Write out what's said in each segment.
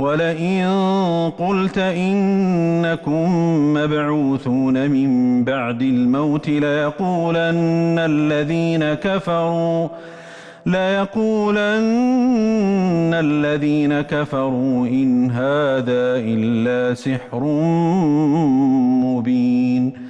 ولئن قلت إنكم مبعوثون من بعد الموت ليقولن الذين كفروا ليقولن الذين كفروا إن هذا إلا سحر مبين.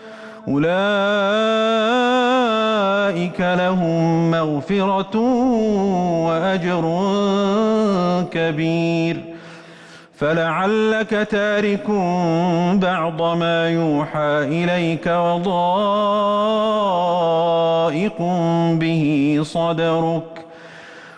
أولئك لهم مغفرة وأجر كبير. فلعلك تارك بعض ما يوحى إليك وضائق به صدرك.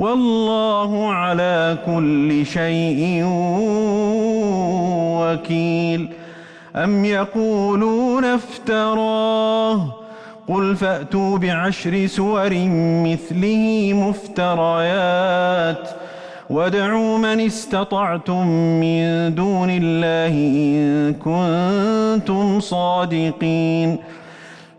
والله على كل شيء وكيل. أم يقولون افتراه؟ قل فأتوا بعشر سور مثله مفتريات. وادعوا من استطعتم من دون الله إن كنتم صادقين.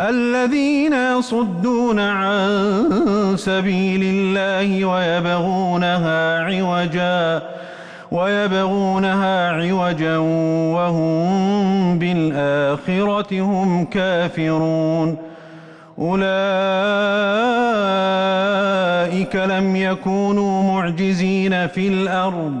الذين يصدون عن سبيل الله ويبغونها عوجا ويبغونها عوجا وهم بالآخرة هم كافرون. أولئك لم يكونوا معجزين في الأرض.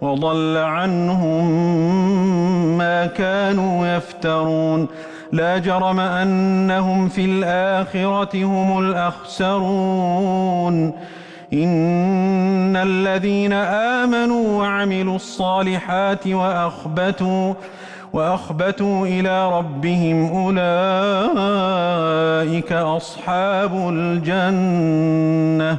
وضل عنهم ما كانوا يفترون. لا جرم أنهم في الآخرة هم الأخسرون. إن الذين آمنوا وعملوا الصالحات وأخبتوا وأخبتوا إلى ربهم أولئك أصحاب الجنة.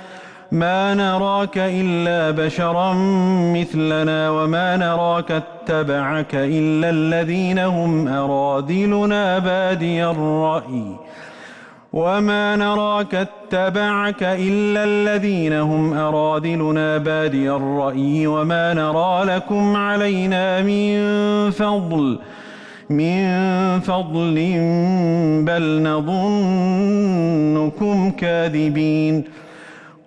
ما نراك إلا بشرا مثلنا وما نراك اتبعك إلا الذين هم أراذلنا بادي الرأي. وما نراك اتبعك إلا الذين هم أراذلنا بادي الرأي. وما نرى لكم علينا من فضل من فضل بل نظنكم كاذبين.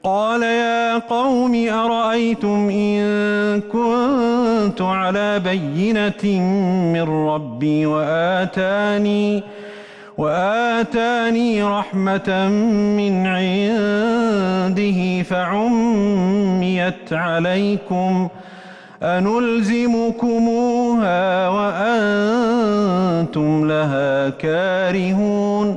قال يا قوم أرأيتم إن كنت على بينة من ربي وآتاني وآتاني رحمة من عنده فعميت عليكم أنلزمكموها وأنتم لها كارهون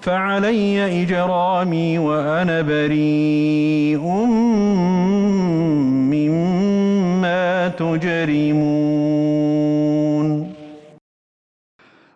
فعلي إجرامي وأنا بريء مما تجرمون.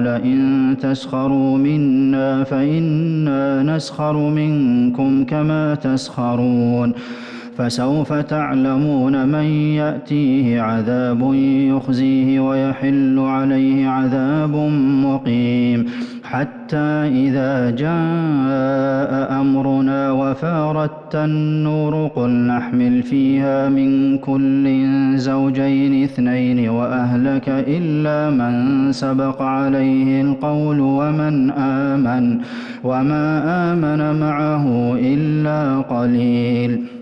إن تسخروا منا فإنا نسخر منكم كما تسخرون فسوف تعلمون من يأتيه عذاب يخزيه ويحل عليه عذاب مقيم. حتى إذا جاء أمرنا وفارت النور قل نحمل فيها من كل زوجين اثنين وأهلك إلا من سبق عليه القول ومن آمن وما آمن معه إلا قليل.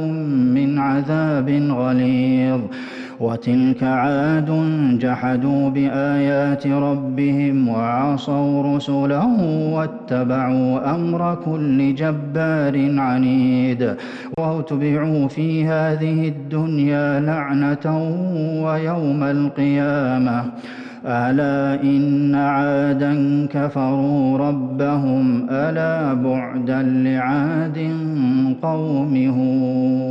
ونجيناهم من عذاب غليظ. وتلك عاد جحدوا بآيات ربهم وعصوا رسله واتبعوا أمر كل جبار عنيد. واتبعوا في هذه الدنيا لعنة ويوم القيامة. ألا إن عادا كفروا ربهم ألا بعدا لعاد قوم هود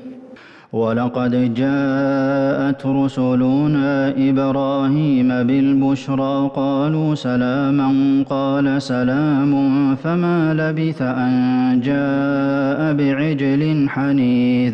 ولقد جاءت رسلنا إبراهيم بالبشرى قالوا سلاما قال سلام فما لبث أن جاء بعجل حنيذ.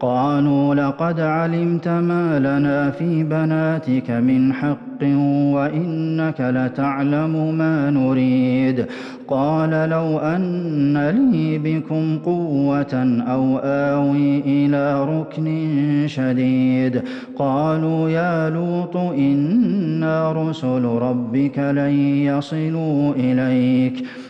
قالوا لقد علمت ما لنا في بناتك من حق وإنك لتعلم ما نريد. قال لو أن لي بكم قوة أو آوي إلى ركن شديد. قالوا يا لوط إنا رسل ربك لن يصلوا إليك.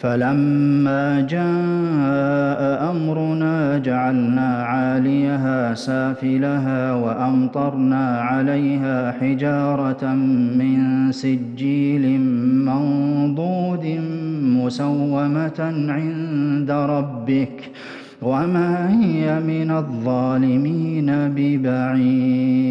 فلما جاء أمرنا جعلنا عاليها سافلها وأمطرنا عليها حجارة من سجيل منضود مسومة عند ربك وما هي من الظالمين ببعيد.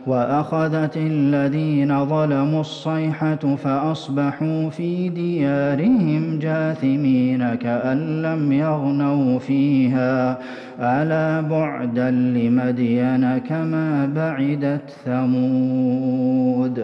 وأخذت الذين ظلموا الصيحة فأصبحوا في ديارهم جاثمين كأن لم يغنوا فيها. ألا بعدا لمدين كما بعدت ثمود.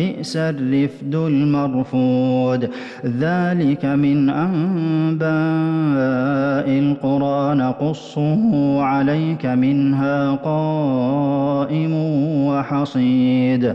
بئس الرفد المرفود. ذلك من أنباء القرى نقصه عليك منها قائم وحصيد.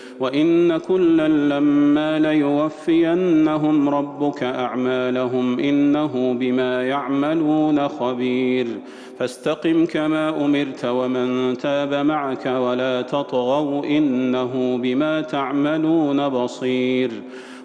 وإن كلا لما ليوفينهم ربك أعمالهم إنه بما يعملون خبير. فاستقم كما أمرت ومن تاب معك ولا تطغوا إنه بما تعملون بصير.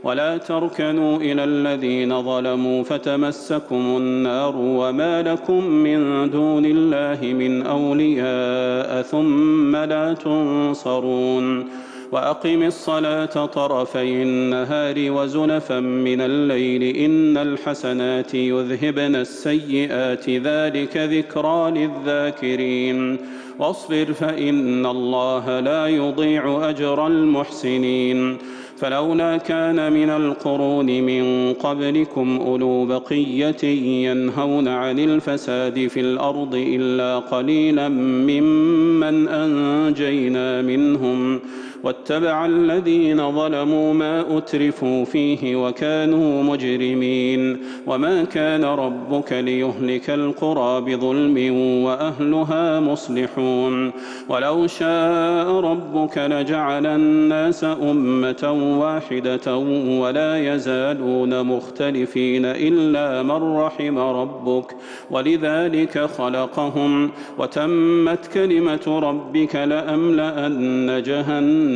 ولا تركنوا إلى الذين ظلموا فتمسكم النار وما لكم من دون الله من أولياء ثم لا تنصرون. وأقم الصلاة طرفي النهار وزنفا من الليل إن الحسنات يذهبن السيئات ذلك ذكرى للذاكرين واصبر فإن الله لا يضيع أجر المحسنين فلولا كان من القرون من قبلكم أولو بقية ينهون عن الفساد في الأرض إلا قليلا ممن أنجينا منهم واتبع الذين ظلموا ما أترفوا فيه وكانوا مجرمين وما كان ربك ليهلك القرى بظلم وأهلها مصلحون ولو شاء ربك لجعل الناس أمة واحدة ولا يزالون مختلفين إلا من رحم ربك ولذلك خلقهم وتمت كلمة ربك لأملأن جهنم